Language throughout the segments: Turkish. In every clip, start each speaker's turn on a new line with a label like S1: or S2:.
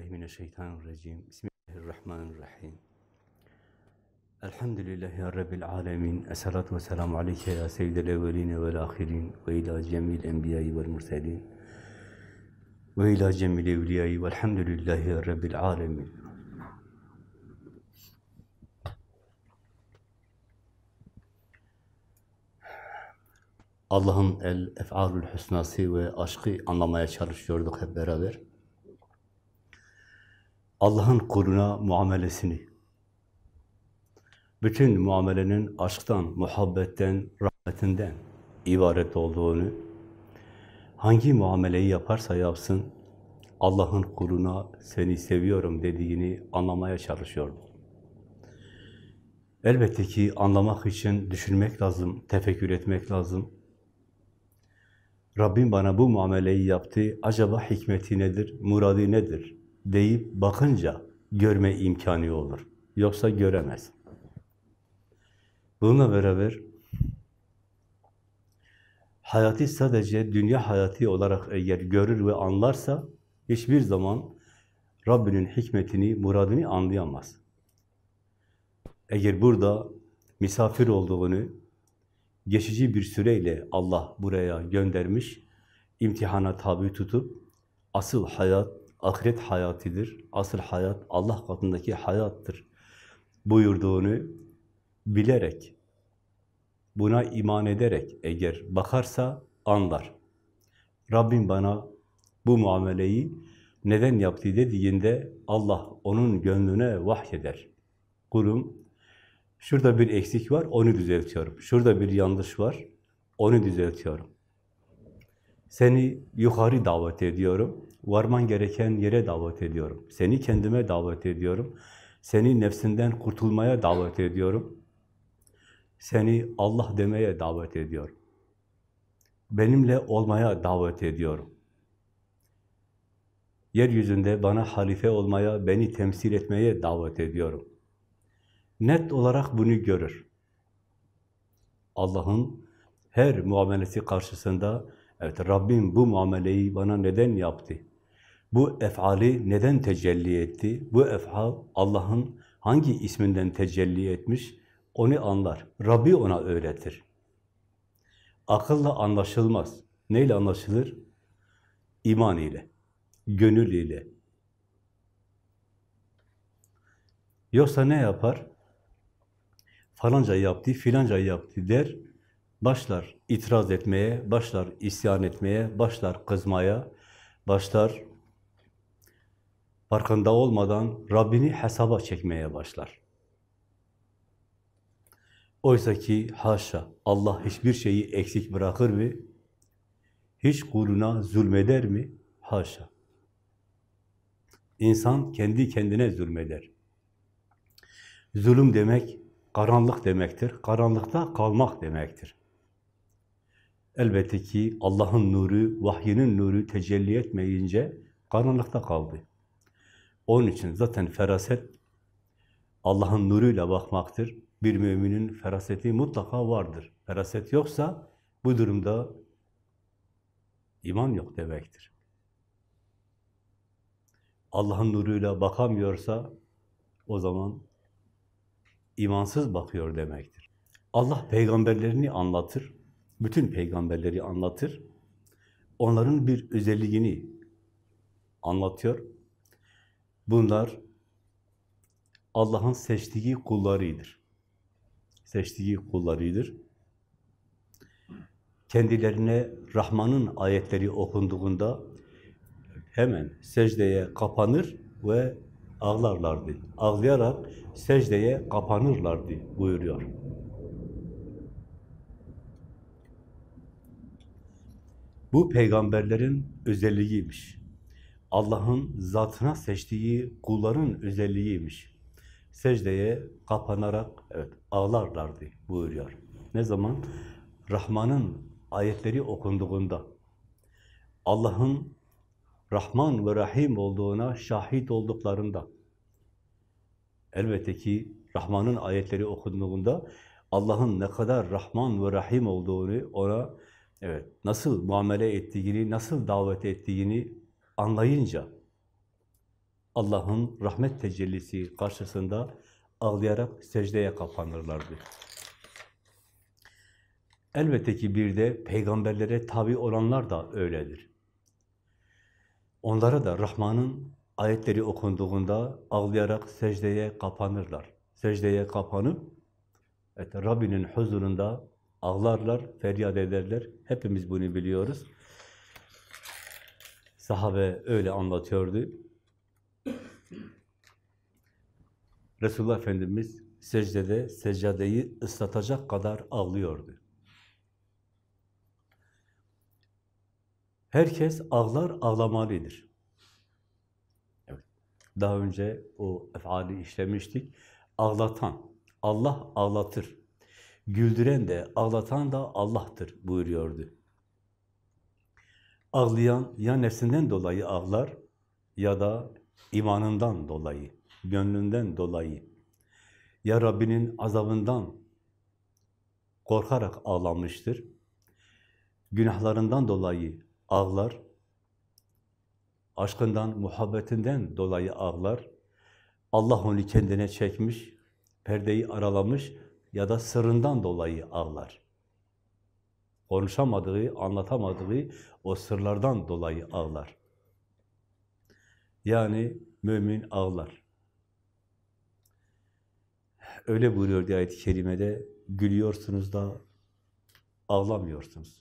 S1: Mineşşeytanirracim. Bismillahirrahmanirrahim. Elhamdülillahi Rabbil alemin. Esselatu ve selamu aleyke ya seyyidel evveline vel ahirin ve ila cemil enbiyayı vel murselin ve ila cemil evliyayı velhamdülillahi Rabbil alemin. Allah'ın el ef'alül hüsnası ve aşkı anlamaya çalışıyorduk hep beraber. Allah'ın kuluna muamelesini, bütün muamelenin aşktan, muhabbetten, rahmetinden ibaret olduğunu, hangi muameleyi yaparsa yapsın, Allah'ın kuluna seni seviyorum dediğini anlamaya çalışıyorduk. Elbette ki anlamak için düşünmek lazım, tefekkür etmek lazım. Rabbim bana bu muameleyi yaptı, acaba hikmeti nedir, muradı nedir deyip bakınca görme imkanı olur. Yoksa göremez. Bununla beraber hayatı sadece dünya hayatı olarak eğer görür ve anlarsa hiçbir zaman Rabbinin hikmetini, muradını anlayamaz. Eğer burada misafir olduğunu, geçici bir süreyle Allah buraya göndermiş, imtihana tabi tutup, asıl hayat, ahiret hayatıdır, asıl hayat Allah katındaki hayattır buyurduğunu bilerek, buna iman ederek eğer bakarsa anlar. Rabbim bana bu muameleyi neden yaptı dediğinde Allah onun gönlüne vahyeder. Kulum, şurada bir eksik var, onu düzeltiyorum. Şurada bir yanlış var, onu düzeltiyorum. Seni yukarı davet ediyorum, varman gereken yere davet ediyorum. Seni kendime davet ediyorum. Seni nefsinden kurtulmaya davet ediyorum. Seni Allah demeye davet ediyorum. Benimle olmaya davet ediyorum. Yeryüzünde bana halife olmaya, beni temsil etmeye davet ediyorum. Net olarak bunu görür. Allah'ın her muamelesi karşısında, evet Rabbim bu muameleyi bana neden yaptı? Bu efali neden tecelli etti? Bu efal Allah'ın hangi isminden tecelli etmiş? Onu anlar. Rabbi ona öğretir. Akılla anlaşılmaz. Neyle anlaşılır? İman ile, gönül ile. Yoksa ne yapar? Falanca yaptı, filanca yaptı der. Başlar itiraz etmeye, başlar isyan etmeye, başlar kızmaya, başlar farkında olmadan Rabbini hesaba çekmeye başlar. Oysa ki haşa Allah hiçbir şeyi eksik bırakır mı? Hiç kuluna zulmeder mi? Haşa. İnsan kendi kendine zulmeder. Zulüm demek karanlık demektir. Karanlıkta kalmak demektir. Elbette ki Allah'ın nuru, vahyinin nuru tecelli etmeyince karanlıkta kaldı. Onun için zaten feraset Allah'ın nuruyla bakmaktır. Bir müminin feraseti mutlaka vardır. Feraset yoksa bu durumda iman yok demektir. Allah'ın nuruyla bakamıyorsa o zaman imansız bakıyor demektir. Allah peygamberlerini anlatır. Bütün peygamberleri anlatır. Onların bir özelliğini anlatıyor. Bunlar Allah'ın seçtiği kullarıdır. Seçtiği kullarıdır. Kendilerine Rahman'ın ayetleri okunduğunda hemen secdeye kapanır ve ağlarlardı. Ağlayarak secdeye kapanırlardı buyuruyor. Bu peygamberlerin özelliğiymiş. Allah'ın zatına seçtiği kulların özelliğiymiş. Secdeye kapanarak evet, ağlarlardı buyuruyor. Ne zaman? Rahman'ın ayetleri okunduğunda, Allah'ın Rahman ve Rahim olduğuna şahit olduklarında, elbette ki Rahman'ın ayetleri okunduğunda, Allah'ın ne kadar Rahman ve Rahim olduğunu, ona evet nasıl muamele ettiğini, nasıl davet ettiğini anlayınca Allah'ın rahmet tecellisi karşısında ağlayarak secdeye kapanırlardı. Elbette ki bir de peygamberlere tabi olanlar da öyledir. Onlara da Rahman'ın ayetleri okunduğunda ağlayarak secdeye kapanırlar. Secdeye kapanıp evet, Rabbinin huzurunda ağlarlar, feryat ederler. Hepimiz bunu biliyoruz. Sahabe öyle anlatıyordu. Resulullah Efendimiz secdede seccadeyi ıslatacak kadar ağlıyordu. Herkes ağlar, ağlamalıdır. Evet. Daha önce o efali işlemiştik. Ağlatan, Allah ağlatır. Güldüren de, ağlatan da Allah'tır buyuruyordu. Ağlayan ya nefsinden dolayı ağlar ya da imanından dolayı, gönlünden dolayı ya Rabbinin azabından korkarak ağlamıştır. Günahlarından dolayı ağlar, aşkından, muhabbetinden dolayı ağlar, Allah onu kendine çekmiş, perdeyi aralamış ya da sırrından dolayı ağlar. Konuşamadığı, anlatamadığı o sırlardan dolayı ağlar. Yani mümin ağlar. Öyle buyuruyor diye ayet-i kerimede, gülüyorsunuz da ağlamıyorsunuz.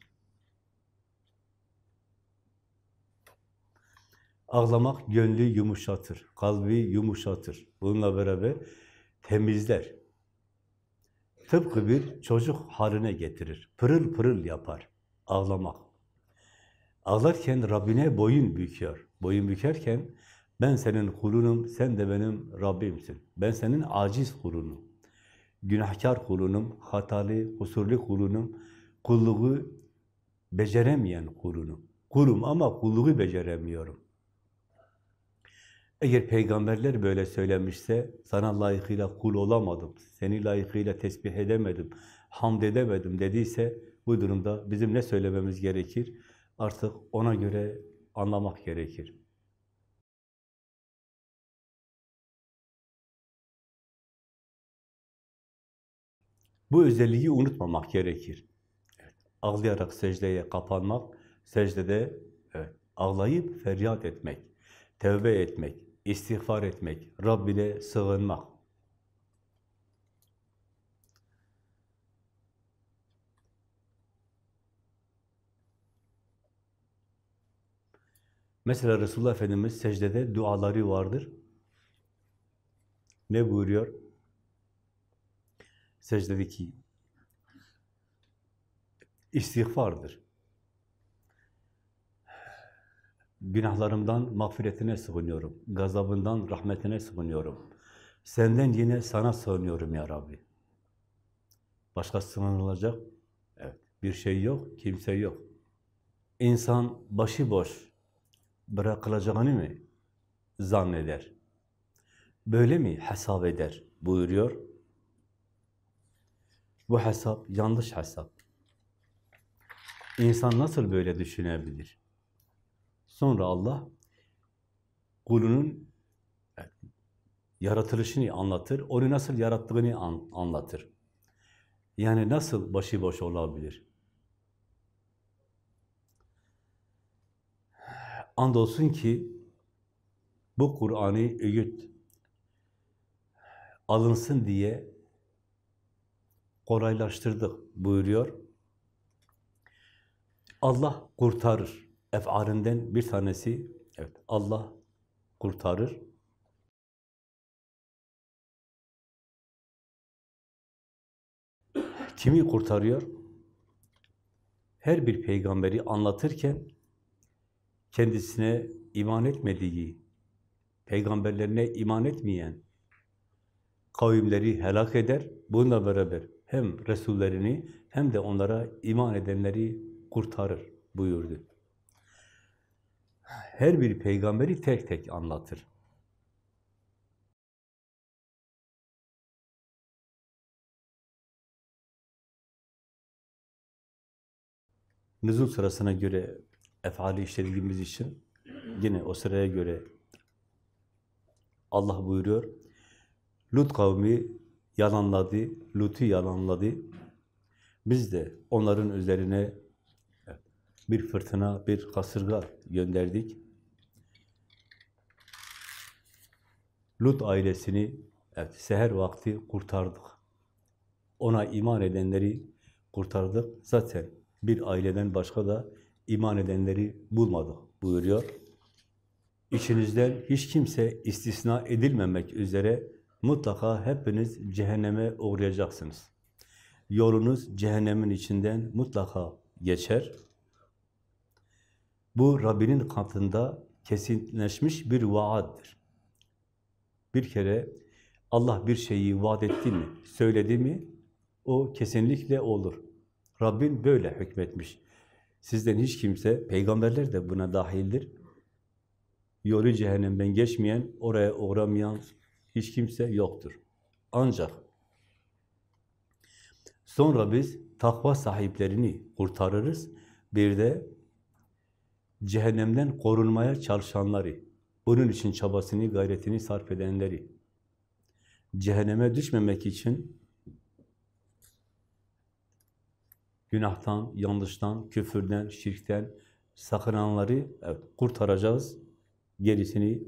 S1: Ağlamak gönlü yumuşatır, kalbi yumuşatır. Bununla beraber temizler. Tıpkı bir çocuk haline getirir. Pırıl pırıl yapar. Ağlamak. Ağlarken Rabbine boyun büküyor. Boyun bükerken ben senin kulunum, sen de benim Rabbimsin. Ben senin aciz kulunum. Günahkar kulunum, hatalı, kusurlu kulunum. Kulluğu beceremeyen kulunum. Kulum ama kulluğu beceremiyorum. Eğer peygamberler böyle söylemişse, sana layıkıyla kul olamadım, seni layıkıyla tesbih edemedim, hamd edemedim dediyse, bu durumda bizim ne söylememiz gerekir? Artık ona göre anlamak gerekir. Bu özelliği unutmamak gerekir. Evet, ağlayarak secdeye kapanmak, secdede evet, ağlayıp feryat etmek, tevbe etmek, istiğfar etmek, Rabbine sığınmak. Mesela Resulullah Efendimiz secdede duaları vardır. Ne buyuruyor? Secdedeki istiğfardır. Günahlarımdan mağfiretine sığınıyorum. Gazabından rahmetine sığınıyorum. Senden yine sana sığınıyorum ya Rabbi. Başka sığınılacak evet, bir şey yok, kimse yok. İnsan başıboş bırakılacağını mı zanneder? Böyle mi hesap eder buyuruyor. Bu hesap yanlış hesap. İnsan nasıl böyle düşünebilir? Sonra Allah kulunun yaratılışını anlatır, onu nasıl yarattığını an, anlatır. Yani nasıl başıboş olabilir? Andolsun ki bu Kur'an'ı öğüt alınsın diye kolaylaştırdık buyuruyor. Allah kurtarır ef'alinden bir tanesi, evet Allah kurtarır. Kimi kurtarıyor? Her bir peygamberi anlatırken kendisine iman etmediği, peygamberlerine iman etmeyen kavimleri helak eder. Bununla beraber hem Resullerini hem de onlara iman edenleri kurtarır buyurdu her bir peygamberi tek tek anlatır. Nüzul sırasına göre efali işlediğimiz için yine o sıraya göre Allah buyuruyor, Lut kavmi yalanladı, Lut'u yalanladı. Biz de onların üzerine bir fırtına, bir kasırga gönderdik. Lut ailesini evet, seher vakti kurtardık. Ona iman edenleri kurtardık. Zaten bir aileden başka da iman edenleri bulmadık buyuruyor. İçinizden hiç kimse istisna edilmemek üzere mutlaka hepiniz cehenneme uğrayacaksınız. Yolunuz cehennemin içinden mutlaka geçer. Bu Rabbinin katında kesinleşmiş bir vaattir. Bir kere Allah bir şeyi vaat etti mi, söyledi mi, o kesinlikle olur. Rabbin böyle hükmetmiş. Sizden hiç kimse, peygamberler de buna dahildir. Yolu cehennemden geçmeyen, oraya uğramayan hiç kimse yoktur. Ancak sonra biz takva sahiplerini kurtarırız. Bir de cehennemden korunmaya çalışanları, bunun için çabasını, gayretini sarf edenleri, cehenneme düşmemek için günahtan, yanlıştan, küfürden, şirkten sakınanları evet, kurtaracağız. Gerisini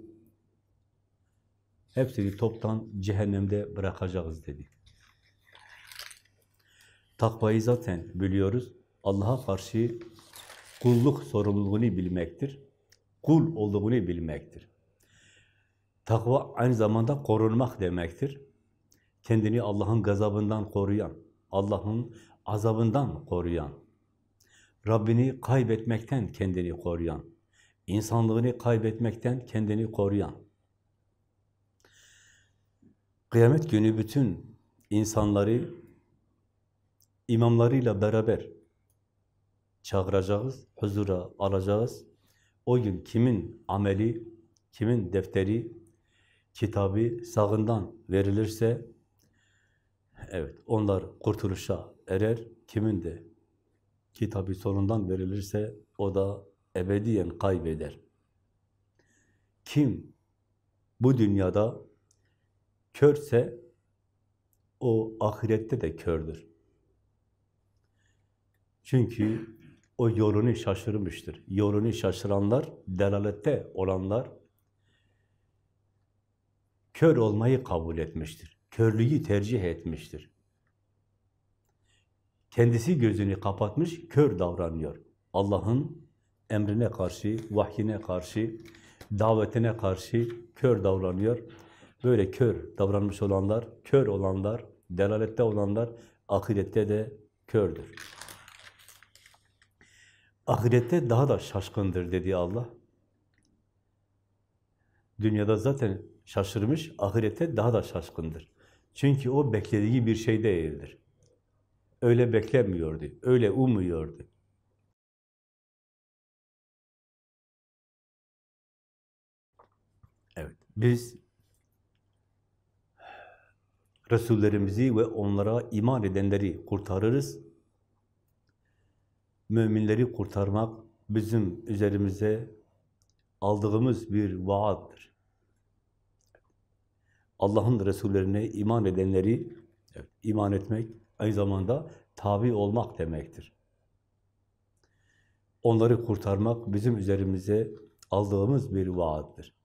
S1: hepsini toptan cehennemde bırakacağız dedi. Takvayı zaten biliyoruz. Allah'a karşı kulluk sorumluluğunu bilmektir. Kul olduğunu bilmektir. Takva aynı zamanda korunmak demektir. Kendini Allah'ın gazabından koruyan, Allah'ın azabından koruyan, Rabbini kaybetmekten kendini koruyan, insanlığını kaybetmekten kendini koruyan. Kıyamet günü bütün insanları imamlarıyla beraber çağıracağız, huzura alacağız. O gün kimin ameli, kimin defteri, kitabı sağından verilirse, evet onlar kurtuluşa erer. Kimin de kitabı solundan verilirse o da ebediyen kaybeder. Kim bu dünyada körse o ahirette de kördür. Çünkü o yolunu şaşırmıştır. Yolunu şaşıranlar, delalette olanlar kör olmayı kabul etmiştir. Körlüğü tercih etmiştir. Kendisi gözünü kapatmış, kör davranıyor. Allah'ın emrine karşı, vahyine karşı, davetine karşı kör davranıyor. Böyle kör davranmış olanlar, kör olanlar, delalette olanlar ahirette de kördür. Ahirette daha da şaşkındır dedi Allah. Dünyada zaten şaşırmış, ahirette daha da şaşkındır. Çünkü o beklediği bir şey değildir. Öyle beklemiyordu, öyle umuyordu. Evet, biz Resullerimizi ve onlara iman edenleri kurtarırız. Müminleri kurtarmak bizim üzerimize aldığımız bir vaattir. Allah'ın Resullerine iman edenleri evet, iman etmek aynı zamanda tabi olmak demektir. Onları kurtarmak bizim üzerimize aldığımız bir vaattir.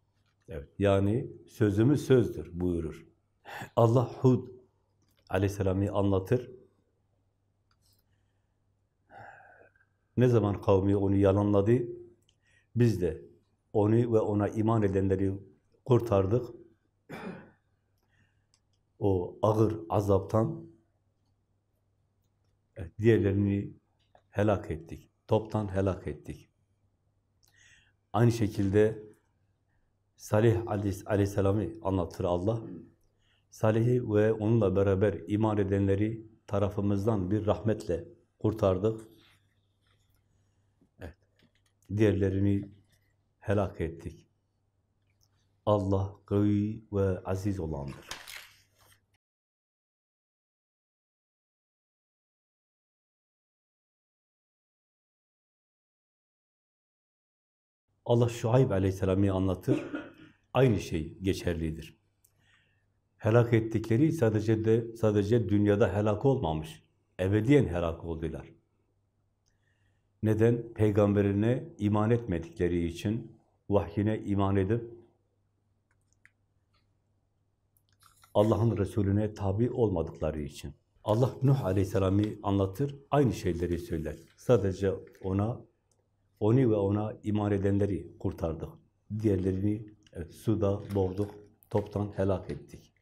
S1: Evet, yani sözümüz sözdür buyurur. Allah Hud aleyhisselamı anlatır. Ne zaman kavmi onu yalanladı, biz de onu ve ona iman edenleri kurtardık. O ağır azaptan diğerlerini helak ettik. Toptan helak ettik. Aynı şekilde Salih aleyhisselamı anlatır Allah. Salih'i ve onunla beraber iman edenleri tarafımızdan bir rahmetle kurtardık. Diğerlerini helak ettik. Allah kavi ve aziz olandır. Allah Şuayb aleyhisselamı anlatır. aynı şey geçerlidir. Helak ettikleri sadece de sadece dünyada helak olmamış. Ebediyen helak oldular. Neden? Peygamberine iman etmedikleri için, vahyine iman edip Allah'ın Resulüne tabi olmadıkları için. Allah Nuh Aleyhisselam'ı anlatır, aynı şeyleri söyler. Sadece ona, onu ve ona iman edenleri kurtardık. Diğerlerini evet, suda boğduk, toptan helak ettik.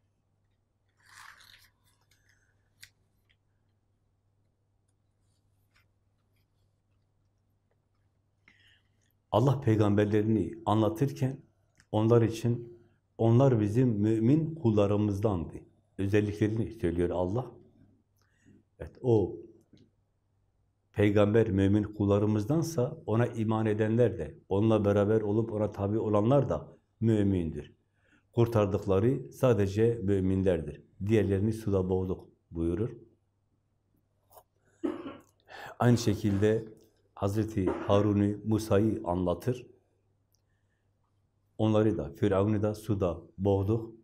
S1: Allah peygamberlerini anlatırken onlar için onlar bizim mümin kullarımızdandı. Özelliklerini söylüyor Allah. Evet, o peygamber mümin kullarımızdansa ona iman edenler de, onunla beraber olup ona tabi olanlar da mümindir. Kurtardıkları sadece müminlerdir. Diğerlerini suda boğduk buyurur. Aynı şekilde Hazreti Harun'u, Musa'yı anlatır. Onları da, Firavun'u da suda boğduk.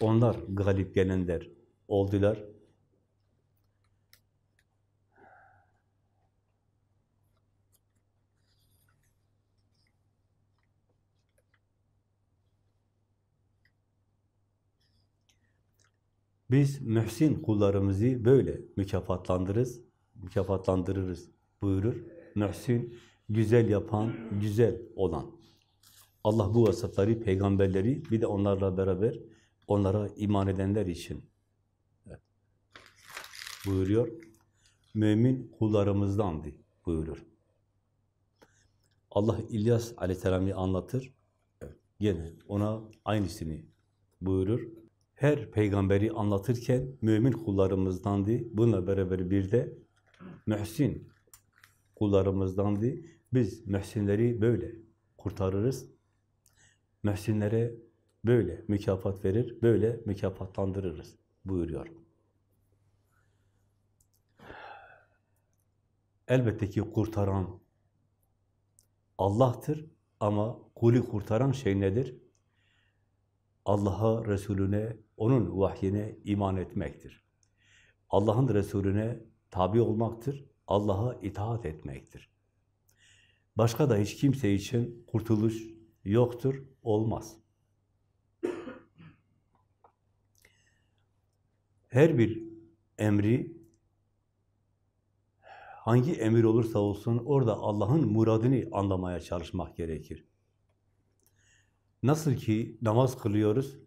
S1: Onlar galip gelenler oldular. Biz mühsin kullarımızı böyle mükafatlandırırız, mükafatlandırırız buyurur. Mühsin, güzel yapan, güzel olan. Allah bu vasıfları, peygamberleri bir de onlarla beraber onlara iman edenler için buyuruyor. Mümin kullarımızdandı buyurur. Allah İlyas aleyhisselam'ı anlatır. Evet. Gene ona aynısını buyurur. Her peygamberi anlatırken mümin kullarımızdandı. Bununla beraber bir de mühsin kullarımızdandı. Biz mühsinleri böyle kurtarırız. Mühsinlere böyle mükafat verir, böyle mükafatlandırırız buyuruyor. Elbette ki kurtaran Allah'tır ama kulü kurtaran şey nedir? Allah'a, Resulüne, onun vahyine iman etmektir. Allah'ın Resulüne tabi olmaktır. Allah'a itaat etmektir. Başka da hiç kimse için kurtuluş yoktur, olmaz. Her bir emri, hangi emir olursa olsun orada Allah'ın muradını anlamaya çalışmak gerekir. Nasıl ki namaz kılıyoruz,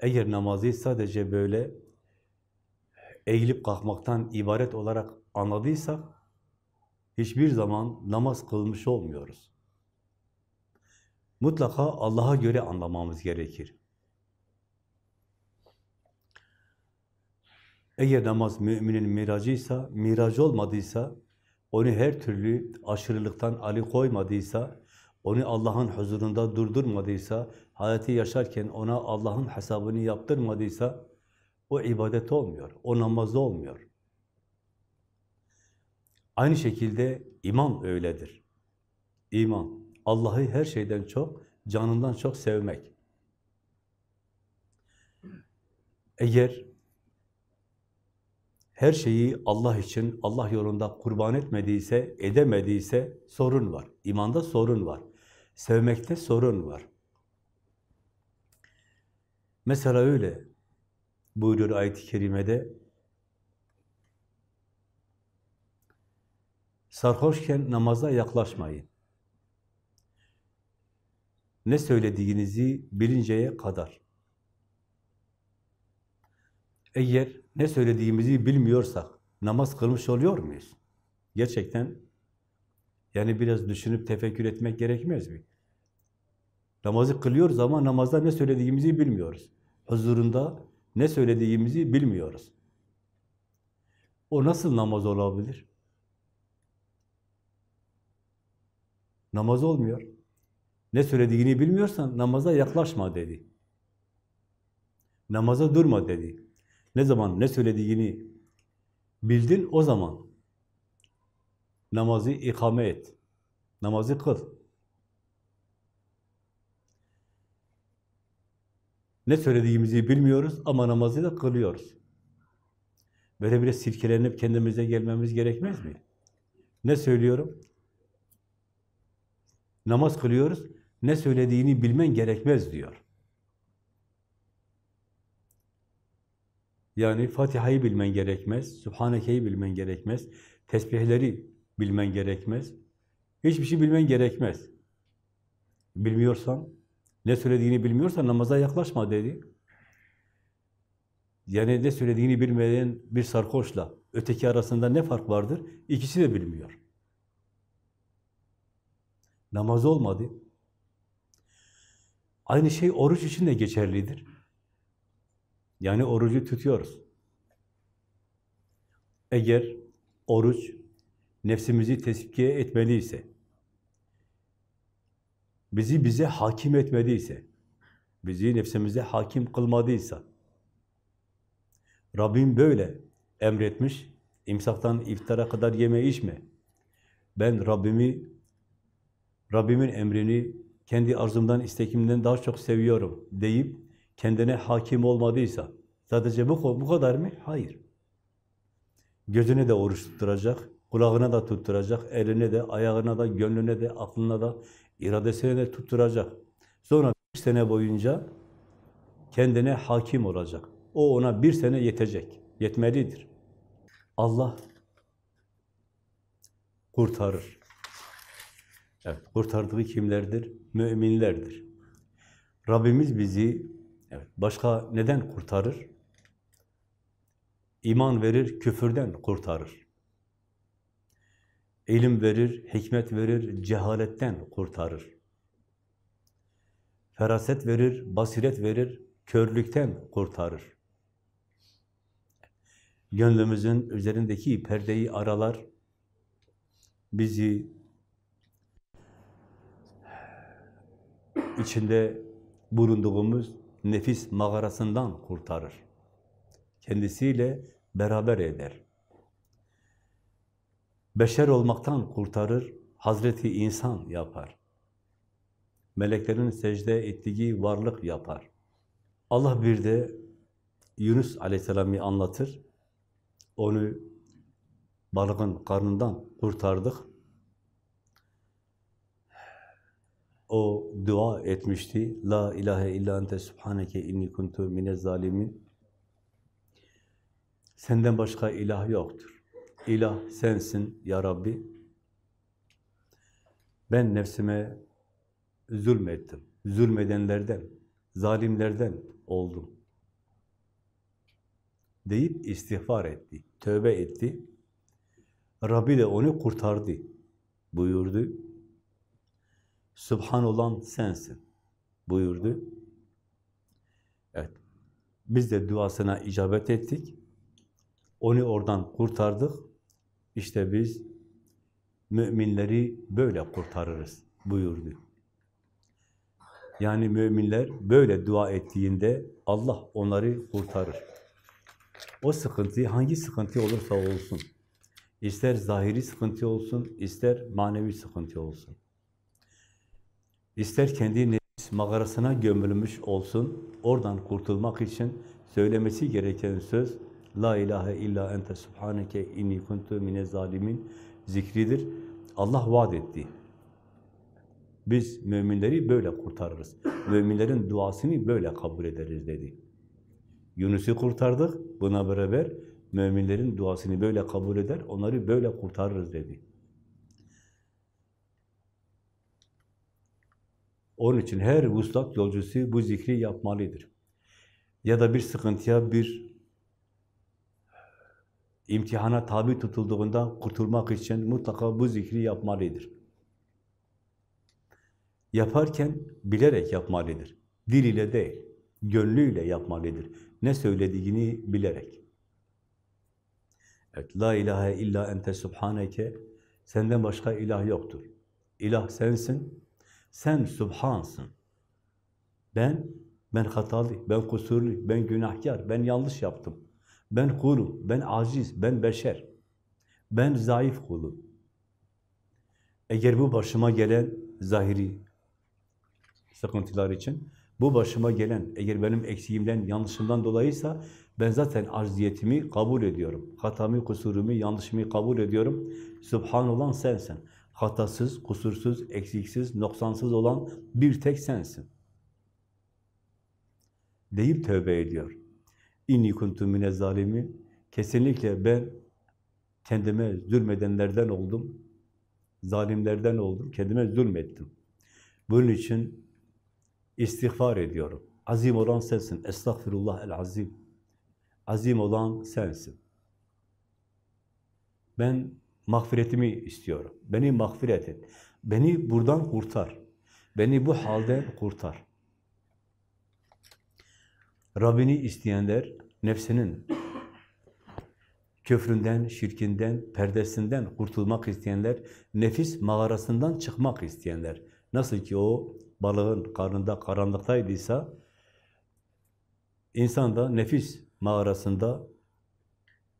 S1: eğer namazı sadece böyle eğilip kalkmaktan ibaret olarak anladıysak, hiçbir zaman namaz kılmış olmuyoruz. Mutlaka Allah'a göre anlamamız gerekir. Eğer namaz müminin miracıysa, miracı olmadıysa, onu her türlü aşırılıktan alıkoymadıysa, onu Allah'ın huzurunda durdurmadıysa, hayatı yaşarken ona Allah'ın hesabını yaptırmadıysa, o ibadet olmuyor, o namaz olmuyor. Aynı şekilde iman öyledir. İman, Allah'ı her şeyden çok, canından çok sevmek. Eğer her şeyi Allah için, Allah yolunda kurban etmediyse, edemediyse sorun var. İmanda sorun var. Sevmekte sorun var. Mesela öyle buyuruyor ayet-i kerimede. Sarhoşken namaza yaklaşmayın. Ne söylediğinizi bilinceye kadar. Eğer ne söylediğimizi bilmiyorsak namaz kılmış oluyor muyuz? Gerçekten yani biraz düşünüp tefekkür etmek gerekmez mi? Namazı kılıyoruz ama namazda ne söylediğimizi bilmiyoruz. Huzurunda ne söylediğimizi bilmiyoruz. O nasıl namaz olabilir? Namaz olmuyor. Ne söylediğini bilmiyorsan namaza yaklaşma dedi. Namaza durma dedi. Ne zaman ne söylediğini bildin o zaman namazı ikame et. Namazı kıl. Ne söylediğimizi bilmiyoruz ama namazı da kılıyoruz. Böyle biraz sirkelenip kendimize gelmemiz gerekmez mi? Ne söylüyorum? Namaz kılıyoruz. Ne söylediğini bilmen gerekmez diyor. Yani Fatiha'yı bilmen gerekmez, Sübhaneke'yi bilmen gerekmez, tesbihleri bilmen gerekmez. Hiçbir şey bilmen gerekmez. Bilmiyorsan, ne söylediğini bilmiyorsan namaza yaklaşma dedi. Yani ne söylediğini bilmeyen bir sarhoşla öteki arasında ne fark vardır? İkisi de bilmiyor. Namaz olmadı. Aynı şey oruç için de geçerlidir. Yani orucu tutuyoruz. Eğer oruç nefsimizi teskiye etmeliyse, bizi bize hakim etmediyse, bizi nefsimize hakim kılmadıysa, Rabbim böyle emretmiş, imsaktan iftara kadar yeme içme. Ben Rabbimi, Rabbimin emrini kendi arzumdan, istekimden daha çok seviyorum deyip kendine hakim olmadıysa, sadece bu, bu kadar mı? Hayır. Gözüne de oruç tutturacak, kulağına da tutturacak, eline de, ayağına da, gönlüne de, aklına da, iradesine de tutturacak. Sonra bir sene boyunca kendine hakim olacak. O ona bir sene yetecek, yetmelidir. Allah kurtarır. Evet, kurtardığı kimlerdir? Müminlerdir. Rabbimiz bizi evet, başka neden kurtarır? İman verir, küfürden kurtarır. İlim verir, hikmet verir, cehaletten kurtarır. Feraset verir, basiret verir, körlükten kurtarır. Gönlümüzün üzerindeki perdeyi aralar, bizi içinde bulunduğumuz nefis mağarasından kurtarır. Kendisiyle beraber eder. Beşer olmaktan kurtarır, Hazreti insan yapar. Meleklerin secde ettiği varlık yapar. Allah bir de Yunus Aleyhisselam'ı anlatır. Onu balığın karnından kurtardık. O dua etmişti. La ilahe illa ente subhaneke inni kuntu mine zalimin. Senden başka ilah yoktur. İlah sensin ya Rabbi. Ben nefsime zulmettim. Zulmedenlerden, zalimlerden oldum. Deyip istiğfar etti, tövbe etti. Rabbi de onu kurtardı buyurdu. Subhan olan sensin buyurdu. Evet. Biz de duasına icabet ettik. Onu oradan kurtardık. İşte biz müminleri böyle kurtarırız buyurdu. Yani müminler böyle dua ettiğinde Allah onları kurtarır. O sıkıntı hangi sıkıntı olursa olsun, ister zahiri sıkıntı olsun, ister manevi sıkıntı olsun. İster kendi nefis mağarasına gömülmüş olsun, oradan kurtulmak için söylemesi gereken söz, La ilahe illa ente subhaneke inni kuntu mine zalimin zikridir. Allah vaat etti. Biz müminleri böyle kurtarırız. Müminlerin duasını böyle kabul ederiz dedi. Yunus'u kurtardık. Buna beraber müminlerin duasını böyle kabul eder, onları böyle kurtarırız dedi. Onun için her vuslat yolcusu bu zikri yapmalıdır. Ya da bir sıkıntıya, bir imtihana tabi tutulduğunda kurtulmak için mutlaka bu zikri yapmalıdır. Yaparken bilerek yapmalıdır. Dil ile değil, gönlüyle yapmalıdır. Ne söylediğini bilerek. Evet, la ilahe illa ente subhaneke, senden başka ilah yoktur. İlah sensin, sen subhansın. Ben, ben hatalı, ben kusurlu, ben günahkar, ben yanlış yaptım. Ben kulum, ben aciz, ben beşer. Ben zayıf kulum. Eğer bu başıma gelen zahiri sıkıntılar için Bu başıma gelen, eğer benim eksiğimden, yanlışımdan dolayıysa ben zaten acziyetimi kabul ediyorum. Hatamı, kusurumu, yanlışımı kabul ediyorum. Subhan olan sensin. Hatasız, kusursuz, eksiksiz, noksansız olan bir tek sensin. Deyip tövbe ediyor. İnni kuntu mine zalimin. Kesinlikle ben kendime zulmedenlerden oldum. Zalimlerden oldum. Kendime zulmettim. Bunun için istiğfar ediyorum. Azim olan sensin. Estağfirullah el azim. Azim olan sensin. Ben mağfiretimi istiyorum. Beni mağfiret et. Beni buradan kurtar. Beni bu halden kurtar. Rabbini isteyenler nefsinin köfründen, şirkinden, perdesinden kurtulmak isteyenler, nefis mağarasından çıkmak isteyenler. Nasıl ki o balığın karnında karanlıktaydısa, insan da nefis mağarasında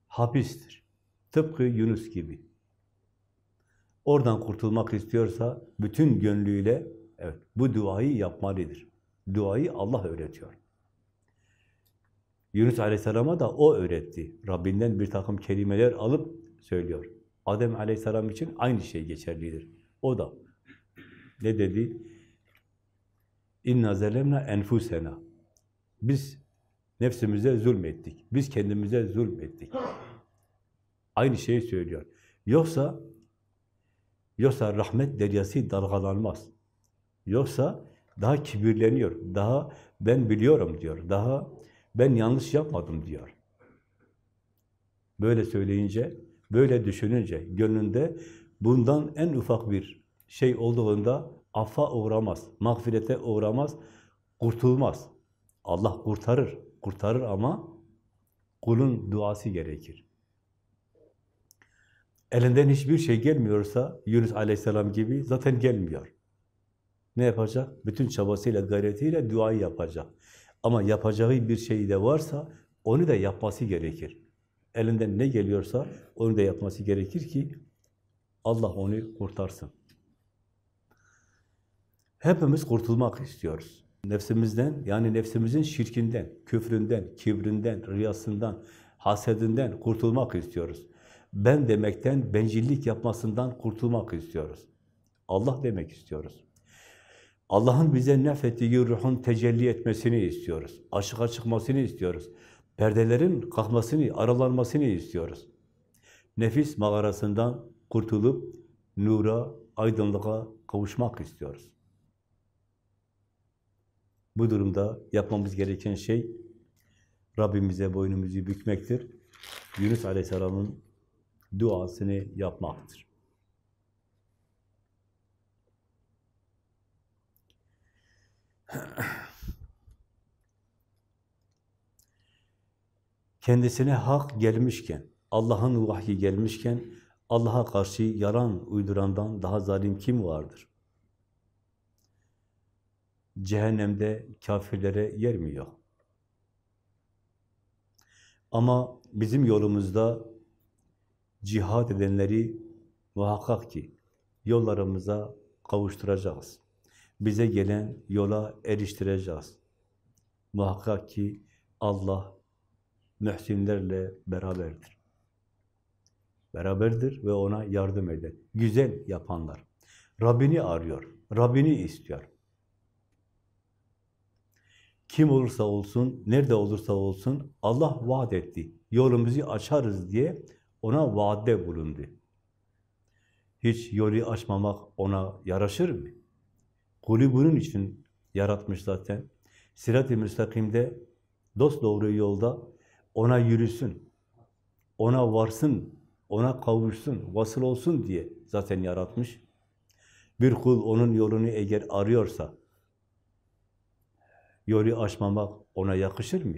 S1: hapistir. Tıpkı Yunus gibi. Oradan kurtulmak istiyorsa bütün gönlüyle evet bu duayı yapmalıdır. Duayı Allah öğretiyor. Yunus Aleyhisselam'a da o öğretti. Rabbinden bir takım kelimeler alıp söylüyor. Adem Aleyhisselam için aynı şey geçerlidir. O da ne dedi? İnna zelemna enfusena. Biz nefsimize zulmettik. Biz kendimize zulmettik. Aynı şeyi söylüyor. Yoksa yoksa rahmet deryası dalgalanmaz. Yoksa daha kibirleniyor. Daha ben biliyorum diyor. Daha ben yanlış yapmadım diyor. Böyle söyleyince, böyle düşününce gönlünde bundan en ufak bir şey olduğunda affa uğramaz, mağfirete uğramaz, kurtulmaz. Allah kurtarır, kurtarır ama kulun duası gerekir. Elinden hiçbir şey gelmiyorsa Yunus Aleyhisselam gibi zaten gelmiyor. Ne yapacak? Bütün çabasıyla, gayretiyle duayı yapacak. Ama yapacağı bir şey de varsa onu da yapması gerekir. Elinden ne geliyorsa onu da yapması gerekir ki Allah onu kurtarsın. Hepimiz kurtulmak istiyoruz. Nefsimizden, yani nefsimizin şirkinden, küfründen, kibrinden, riyasından, hasedinden kurtulmak istiyoruz. Ben demekten, bencillik yapmasından kurtulmak istiyoruz. Allah demek istiyoruz. Allah'ın bize nefettiği ruhun tecelli etmesini istiyoruz. Aşığa çıkmasını istiyoruz. Perdelerin kalkmasını, aralanmasını istiyoruz. Nefis mağarasından kurtulup nura, aydınlığa kavuşmak istiyoruz. Bu durumda yapmamız gereken şey Rabbimize boynumuzu bükmektir. Yunus Aleyhisselam'ın duasını yapmaktır. Kendisine hak gelmişken, Allah'ın vahyi gelmişken, Allah'a karşı yalan uydurandan daha zalim kim vardır? Cehennemde kafirlere yer mi yok? Ama bizim yolumuzda cihad edenleri muhakkak ki yollarımıza kavuşturacağız. Bize gelen yola eriştireceğiz. Muhakkak ki Allah mühsinlerle beraberdir. Beraberdir ve ona yardım eder. Güzel yapanlar. Rabbini arıyor, Rabbini istiyor. Kim olursa olsun, nerede olursa olsun Allah vaat etti. Yolumuzu açarız diye ona vaatte bulundu. Hiç yolu açmamak ona yaraşır mı? Kulü bunun için yaratmış zaten. Sirat-i müstakimde, dost doğru yolda ona yürüsün, ona varsın, ona kavuşsun, vasıl olsun diye zaten yaratmış. Bir kul onun yolunu eğer arıyorsa, yolu açmamak ona yakışır mı?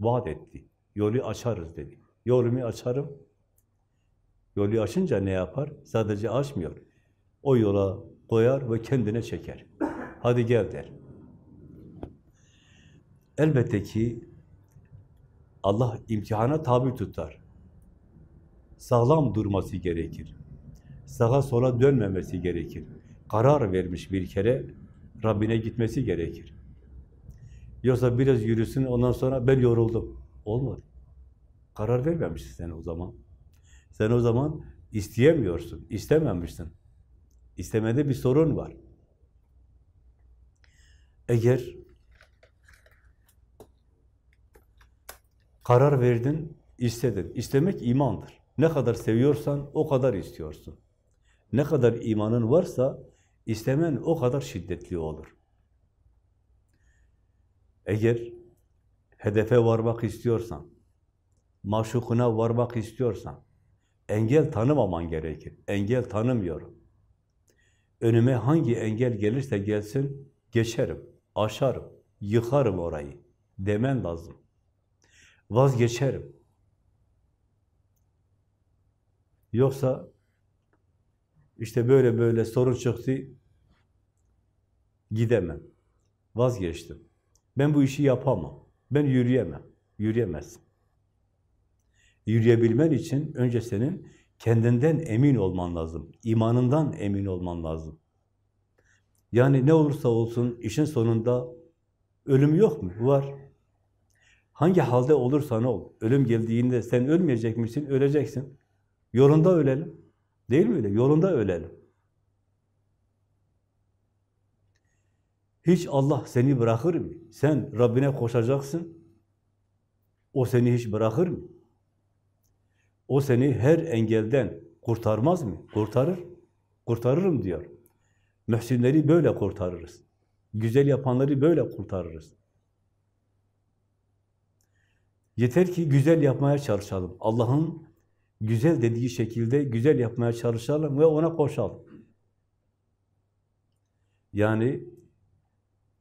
S1: Vaat etti. Yolu açarız dedi. Yolumu açarım. Yolu açınca ne yapar? Sadece açmıyor. O yola koyar ve kendine çeker. Hadi gel der. Elbette ki Allah imtihana tabi tutar. Sağlam durması gerekir. Sağa sola dönmemesi gerekir. Karar vermiş bir kere Rabbine gitmesi gerekir. Yoksa biraz yürüsün ondan sonra ben yoruldum. Olmadı. Karar vermemişsin sen o zaman. Sen o zaman isteyemiyorsun, istememişsin. İstemede bir sorun var. Eğer karar verdin, istedin. İstemek imandır. Ne kadar seviyorsan o kadar istiyorsun. Ne kadar imanın varsa istemen o kadar şiddetli olur. Eğer hedefe varmak istiyorsan, maşukuna varmak istiyorsan, engel tanımaman gerekir. Engel tanımıyorum. Önüme hangi engel gelirse gelsin, geçerim, aşarım, yıkarım orayı demen lazım. Vazgeçerim. Yoksa işte böyle böyle sorun çıktı, gidemem, vazgeçtim. Ben bu işi yapamam, ben yürüyemem, yürüyemezsin. Yürüyebilmen için önce senin kendinden emin olman lazım, imanından emin olman lazım. Yani ne olursa olsun işin sonunda ölüm yok mu? Var. Hangi halde olursan ol, ölüm geldiğinde sen ölmeyecek misin? Öleceksin. Yolunda ölelim. Değil mi öyle? Yolunda ölelim. Hiç Allah seni bırakır mı? Sen Rabbine koşacaksın. O seni hiç bırakır mı? O seni her engelden kurtarmaz mı? Kurtarır. Kurtarırım diyor. Mühsinleri böyle kurtarırız. Güzel yapanları böyle kurtarırız. Yeter ki güzel yapmaya çalışalım. Allah'ın güzel dediği şekilde güzel yapmaya çalışalım ve ona koşalım. Yani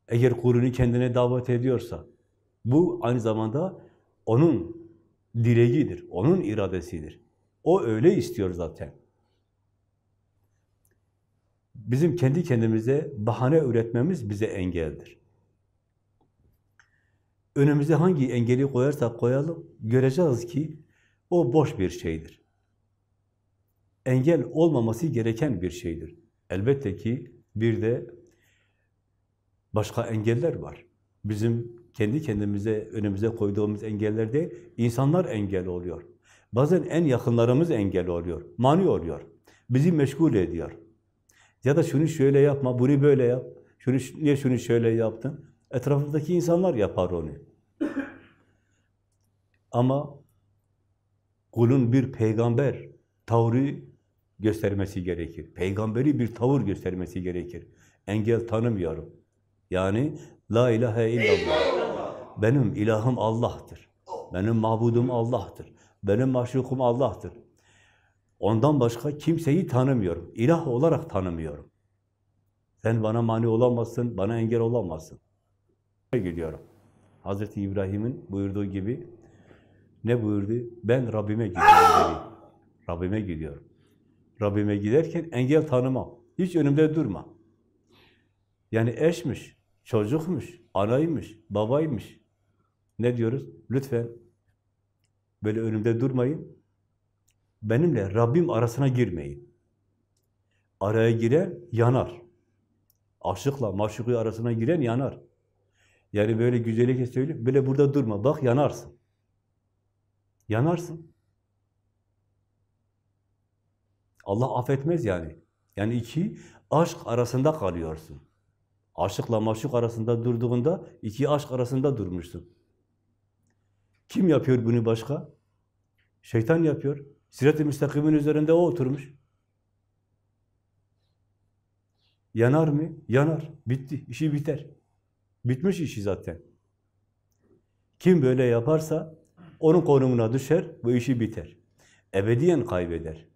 S1: eğer kulunu kendine davet ediyorsa, bu aynı zamanda onun dileğidir, onun iradesidir. O öyle istiyor zaten. Bizim kendi kendimize bahane üretmemiz bize engeldir. Önümüze hangi engeli koyarsak koyalım, göreceğiz ki o boş bir şeydir. Engel olmaması gereken bir şeydir. Elbette ki bir de başka engeller var. Bizim kendi kendimize, önümüze koyduğumuz engeller değil, insanlar engel oluyor. Bazen en yakınlarımız engel oluyor, mani oluyor. Bizi meşgul ediyor. Ya da şunu şöyle yapma, bunu böyle yap. Şunu, niye şunu şöyle yaptın? Etrafındaki insanlar yapar onu. Ama kulun bir peygamber tavrı göstermesi gerekir. Peygamberi bir tavır göstermesi gerekir. Engel tanımıyorum. Yani la ilahe illallah. Benim ilahım Allah'tır. Benim mabudum Allah'tır. Benim maşrukum Allah'tır. Ondan başka kimseyi tanımıyorum. İlah olarak tanımıyorum. Sen bana mani olamazsın, bana engel olamazsın. Gidiyorum. Hazreti İbrahim'in buyurduğu gibi ne buyurdu? Ben Rabbime gidiyorum dedi. Rabbime gidiyorum. Rabbime giderken engel tanımam. Hiç önümde durma. Yani eşmiş, çocukmuş, anaymış, babaymış. Ne diyoruz? Lütfen böyle önümde durmayın. Benimle Rabbim arasına girmeyin. Araya giren yanar. Aşıkla maşuku arasına giren yanar. Yani böyle güzellikle söyleyeyim, böyle burada durma, bak yanarsın. Yanarsın. Allah affetmez yani. Yani iki aşk arasında kalıyorsun. Aşıkla maşuk arasında durduğunda iki aşk arasında durmuşsun. Kim yapıyor bunu başka? Şeytan yapıyor. Sirat-ı müstakimin üzerinde o oturmuş. Yanar mı? Yanar. Bitti. İşi biter. Bitmiş işi zaten. Kim böyle yaparsa onun konumuna düşer, bu işi biter. Ebediyen kaybeder.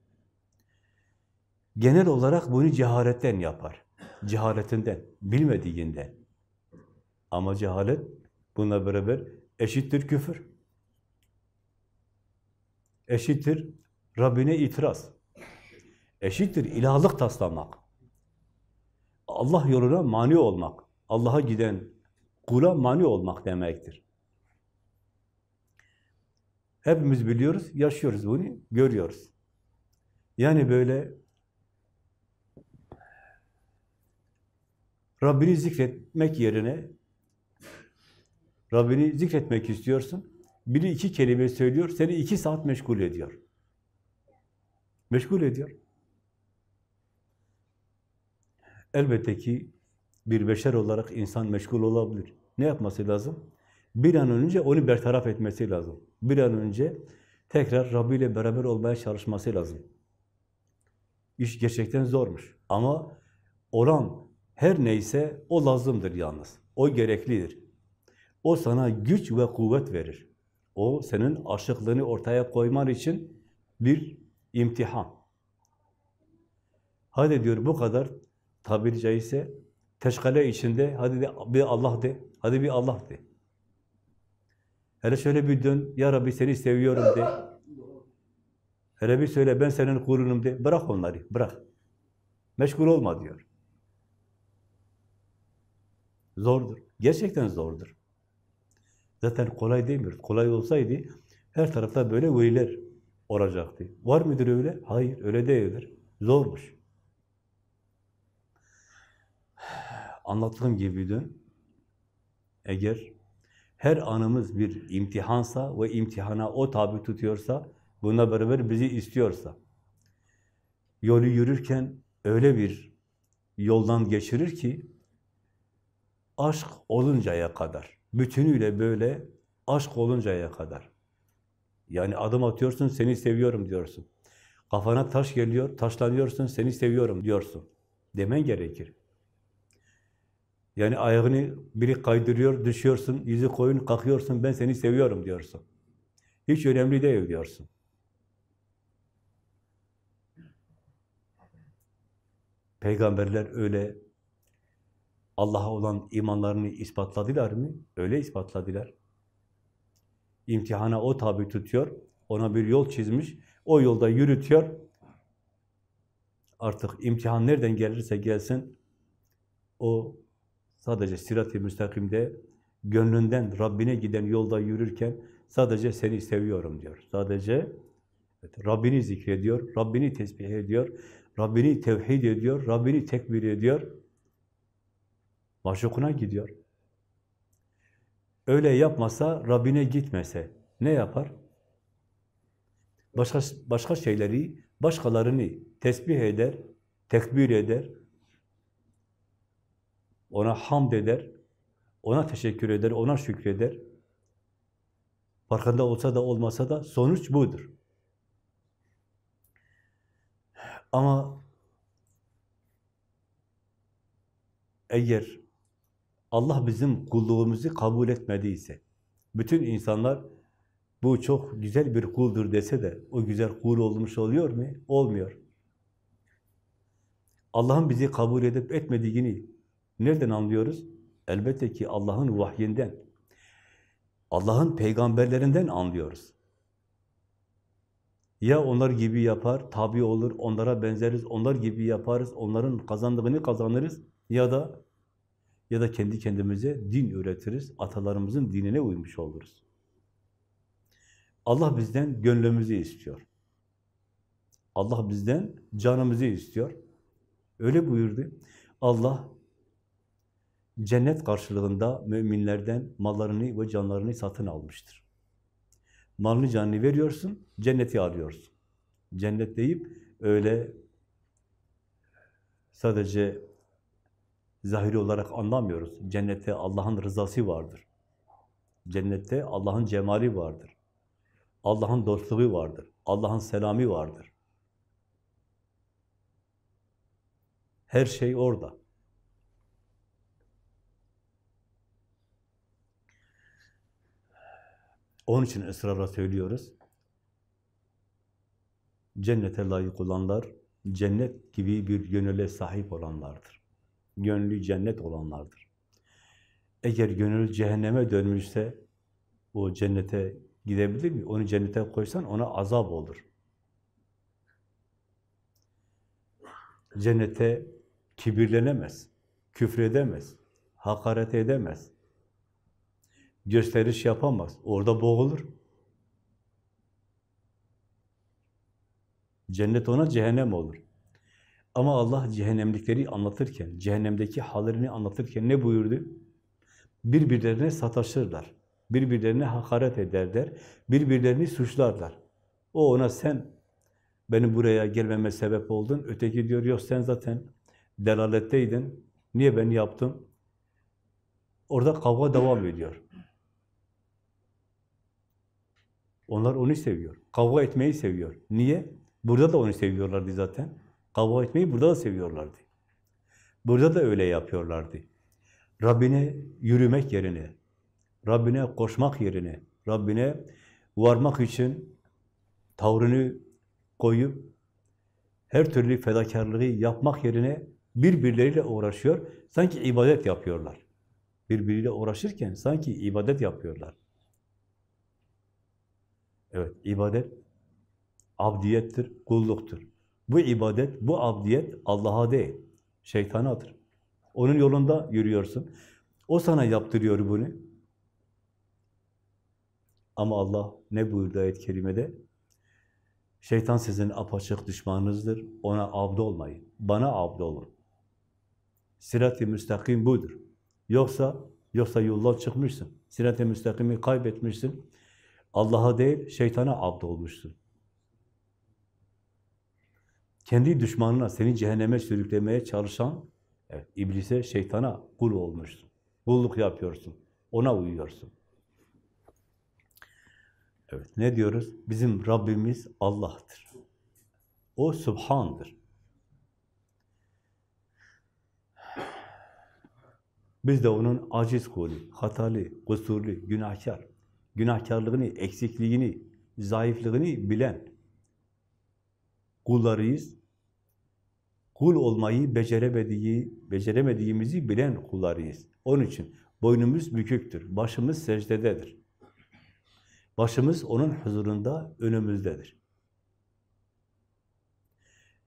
S1: Genel olarak bunu cehaletten yapar. Cehaletinden, bilmediğinden. Ama cehalet bununla beraber eşittir küfür. Eşittir Rabbine itiraz. Eşittir ilahlık taslamak. Allah yoluna mani olmak. Allah'a giden kula mani olmak demektir. Hepimiz biliyoruz, yaşıyoruz bunu, görüyoruz. Yani böyle Rabbini zikretmek yerine Rabbini zikretmek istiyorsun. Biri iki kelime söylüyor, seni iki saat meşgul ediyor. Meşgul ediyor. Elbette ki bir beşer olarak insan meşgul olabilir. Ne yapması lazım? Bir an önce onu bertaraf etmesi lazım. Bir an önce tekrar Rabbi ile beraber olmaya çalışması lazım. İş gerçekten zormuş. Ama olan her neyse o lazımdır yalnız. O gereklidir. O sana güç ve kuvvet verir. O senin aşıklığını ortaya koyman için bir imtihan. Hadi diyor bu kadar tabiri caizse teşkale içinde hadi de bir Allah de, hadi bir Allah de. Hele şöyle bir dön, ya Rabbi seni seviyorum de. Hele bir söyle ben senin kulunum de. Bırak onları, bırak. Meşgul olma diyor. Zordur. Gerçekten zordur. Zaten kolay demiyoruz. Kolay olsaydı her tarafta böyle veliler olacaktı. Var mıdır öyle? Hayır, öyle değildir. Zormuş. Anlattığım gibi dün, eğer her anımız bir imtihansa ve imtihana o tabi tutuyorsa, bununla beraber bizi istiyorsa, yolu yürürken öyle bir yoldan geçirir ki, aşk oluncaya kadar, bütünüyle böyle aşk oluncaya kadar. Yani adım atıyorsun, seni seviyorum diyorsun. Kafana taş geliyor, taşlanıyorsun, seni seviyorum diyorsun. Demen gerekir. Yani ayağını biri kaydırıyor, düşüyorsun, yüzü koyun, kalkıyorsun, ben seni seviyorum diyorsun. Hiç önemli değil diyorsun. Peygamberler öyle Allah'a olan imanlarını ispatladılar mı? Öyle ispatladılar. İmtihana o tabi tutuyor, ona bir yol çizmiş, o yolda yürütüyor. Artık imtihan nereden gelirse gelsin, o sadece sirat-i müstakimde gönlünden Rabbine giden yolda yürürken sadece seni seviyorum diyor. Sadece evet, Rabbini zikrediyor, Rabbini tesbih ediyor, Rabbini tevhid ediyor, Rabbini tekbir ediyor. Maşukuna gidiyor. Öyle yapmasa, Rabbine gitmese ne yapar? Başka, başka şeyleri, başkalarını tesbih eder, tekbir eder, ona hamd eder, ona teşekkür eder, ona şükreder. Farkında olsa da olmasa da sonuç budur. Ama eğer Allah bizim kulluğumuzu kabul etmediyse, bütün insanlar bu çok güzel bir kuldur dese de o güzel kul olmuş oluyor mu? Olmuyor. Allah'ın bizi kabul edip etmediğini nereden anlıyoruz? Elbette ki Allah'ın vahyinden, Allah'ın peygamberlerinden anlıyoruz. Ya onlar gibi yapar, tabi olur, onlara benzeriz, onlar gibi yaparız, onların kazandığını kazanırız ya da ya da kendi kendimize din üretiriz, atalarımızın dinine uymuş oluruz. Allah bizden gönlümüzü istiyor. Allah bizden canımızı istiyor. Öyle buyurdu. Allah cennet karşılığında müminlerden mallarını ve canlarını satın almıştır. Malını canını veriyorsun, cenneti arıyorsun. Cennet deyip öyle sadece zahiri olarak anlamıyoruz. Cennette Allah'ın rızası vardır. Cennette Allah'ın cemali vardır. Allah'ın dostluğu vardır. Allah'ın selamı vardır. Her şey orada. Onun için ısrarla söylüyoruz. Cennete layık olanlar, cennet gibi bir gönüle sahip olanlardır. Gönlü cennet olanlardır. Eğer gönül cehenneme dönmüşse, o cennete gidebilir mi? Onu cennete koysan ona azap olur. Cennete kibirlenemez, küfredemez, hakaret edemez, gösteriş yapamaz. Orada boğulur. Cennet ona cehennem olur. Ama Allah cehennemlikleri anlatırken, cehennemdeki hallerini anlatırken ne buyurdu? Birbirlerine sataşırlar. Birbirlerine hakaret ederler, birbirlerini suçlarlar. O ona sen benim buraya gelmeme sebep oldun, öteki diyor yok sen zaten delaletteydin, niye ben yaptım? Orada kavga devam ediyor. Onlar onu seviyor. Kavga etmeyi seviyor. Niye? Burada da onu seviyorlardı zaten. Kavga etmeyi burada da seviyorlardı. Burada da öyle yapıyorlardı. Rabbine yürümek yerine, Rabbine koşmak yerine, Rabbine varmak için tavrını koyup her türlü fedakarlığı yapmak yerine birbirleriyle uğraşıyor. Sanki ibadet yapıyorlar. Birbiriyle uğraşırken sanki ibadet yapıyorlar. Evet, ibadet abdiyettir, kulluktur. Bu ibadet, bu abdiyet Allah'a değil, şeytanadır. Onun yolunda yürüyorsun. O sana yaptırıyor bunu. Ama Allah ne buyurdu ayet-i kerimede? Şeytan sizin apaçık düşmanınızdır. Ona abd olmayın. Bana abd olun. Sirat-i müstakim budur. Yoksa yoksa yoldan çıkmışsın. Sirat-i müstakimi kaybetmişsin. Allah'a değil, şeytana abd olmuşsun. Kendi düşmanına, seni cehenneme sürüklemeye çalışan, evet, iblise, şeytana kul olmuşsun. Kulluk yapıyorsun. Ona uyuyorsun. Evet, ne diyoruz? Bizim Rabbimiz Allah'tır. O Subhan'dır. Biz de onun aciz kulü, hatalı, kusurlu, günahkar, günahkarlığını, eksikliğini, zayıflığını bilen kullarıyız. Kul olmayı beceremediği, beceremediğimizi bilen kullarıyız. Onun için boynumuz büküktür, başımız secdededir. Başımız onun huzurunda, önümüzdedir.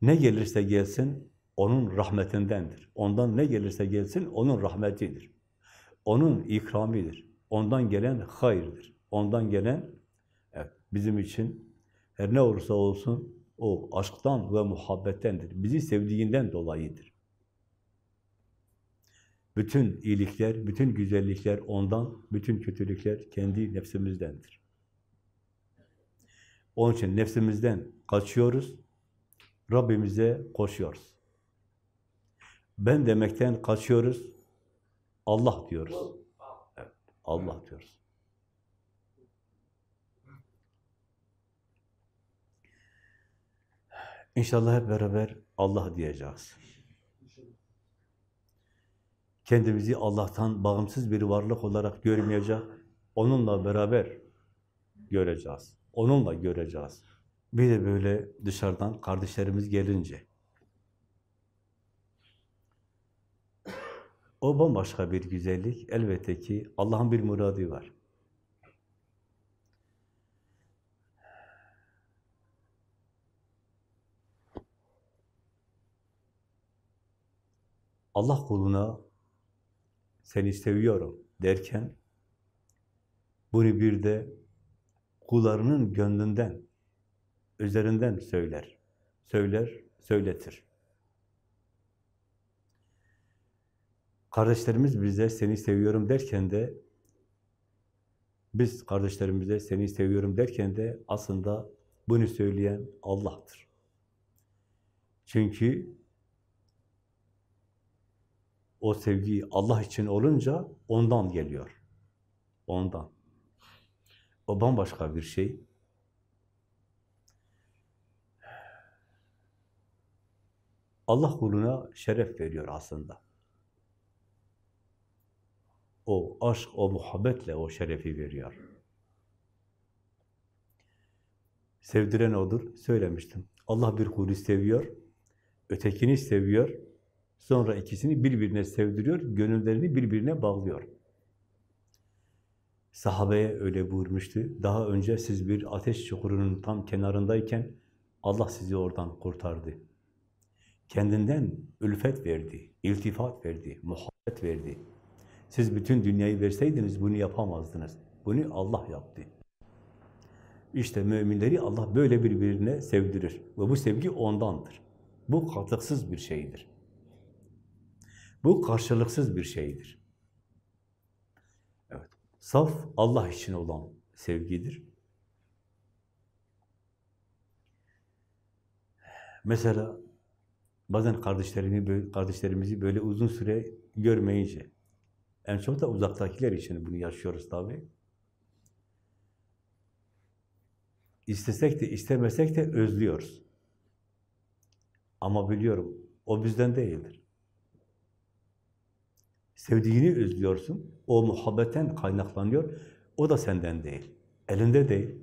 S1: Ne gelirse gelsin, onun rahmetindendir. Ondan ne gelirse gelsin, onun rahmetidir. Onun ikramidir. Ondan gelen hayırdır. Ondan gelen, evet, bizim için her ne olursa olsun, o aşktan ve muhabbettendir. Bizi sevdiğinden dolayıdır. Bütün iyilikler, bütün güzellikler ondan, bütün kötülükler kendi nefsimizdendir. Onun için nefsimizden kaçıyoruz, Rabbimize koşuyoruz. Ben demekten kaçıyoruz, Allah diyoruz. Evet, Allah diyoruz. İnşallah hep beraber Allah diyeceğiz. Kendimizi Allah'tan bağımsız bir varlık olarak görmeyecek, onunla beraber göreceğiz. Onunla göreceğiz. Bir de böyle dışarıdan kardeşlerimiz gelince, o bambaşka bir güzellik. Elbette ki Allah'ın bir muradı var. Allah kuluna seni seviyorum derken bunu bir de kullarının gönlünden, üzerinden söyler. Söyler, söyletir. Kardeşlerimiz bize seni seviyorum derken de biz kardeşlerimize seni seviyorum derken de aslında bunu söyleyen Allah'tır. Çünkü o sevgi Allah için olunca ondan geliyor. Ondan. O bambaşka bir şey. Allah kuluna şeref veriyor aslında. O aşk, o muhabbetle o şerefi veriyor. Sevdiren odur, söylemiştim. Allah bir kulü seviyor, ötekini seviyor, sonra ikisini birbirine sevdiriyor, gönüllerini birbirine bağlıyor. Sahabeye öyle buyurmuştu. Daha önce siz bir ateş çukurunun tam kenarındayken Allah sizi oradan kurtardı. Kendinden ülfet verdi, iltifat verdi, muhabbet verdi. Siz bütün dünyayı verseydiniz bunu yapamazdınız. Bunu Allah yaptı. İşte müminleri Allah böyle birbirine sevdirir. Ve bu sevgi ondandır. Bu katıksız bir şeydir. Bu karşılıksız bir şeydir. Evet. Saf Allah için olan sevgidir. Mesela bazen kardeşlerimi kardeşlerimizi böyle uzun süre görmeyince, en çok da uzaktakiler için bunu yaşıyoruz tabii. İstesek de istemesek de özlüyoruz. Ama biliyorum, o bizden değildir. Sevdiğini özlüyorsun, o muhabbetten kaynaklanıyor, o da senden değil, elinde değil.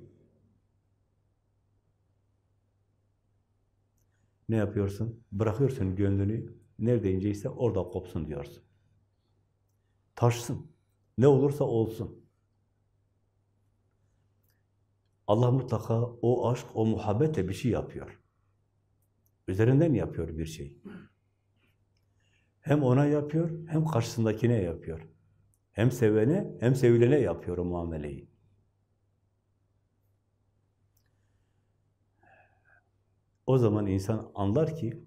S1: Ne yapıyorsun? Bırakıyorsun gönlünü, nerede inceyse orada kopsun diyorsun. Taşsın, ne olursa olsun. Allah mutlaka o aşk, o muhabbetle bir şey yapıyor. Üzerinden yapıyor bir şey. Hem ona yapıyor, hem karşısındakine yapıyor. Hem sevene, hem sevilene yapıyor o muameleyi. O zaman insan anlar ki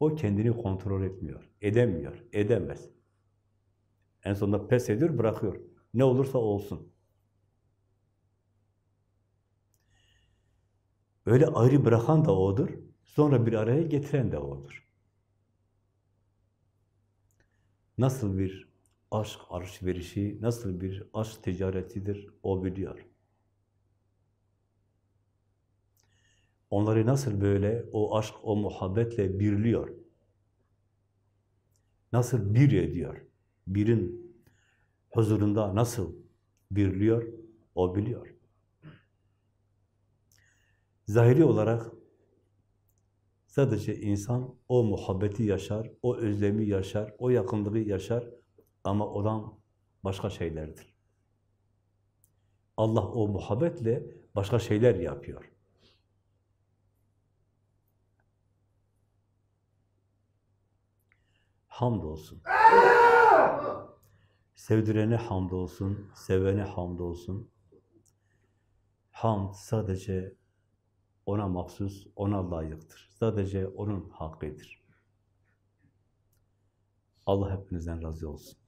S1: o kendini kontrol etmiyor, edemiyor, edemez. En sonunda pes ediyor, bırakıyor. Ne olursa olsun. Öyle ayrı bırakan da O'dur, sonra bir araya getiren de O'dur. Nasıl bir aşk alışverişi, nasıl bir aşk ticaretidir O biliyor. Onları nasıl böyle o aşk, o muhabbetle birliyor? Nasıl bir ediyor? Birin huzurunda nasıl birliyor? O biliyor. Zahiri olarak sadece insan o muhabbeti yaşar, o özlemi yaşar, o yakınlığı yaşar ama olan başka şeylerdir. Allah o muhabbetle başka şeyler yapıyor. Hamdolsun. Sevdirene hamdolsun, sevene hamdolsun. Hamd sadece ona mahsus, ona layıktır. Sadece onun hakkıdır. Allah hepinizden razı olsun.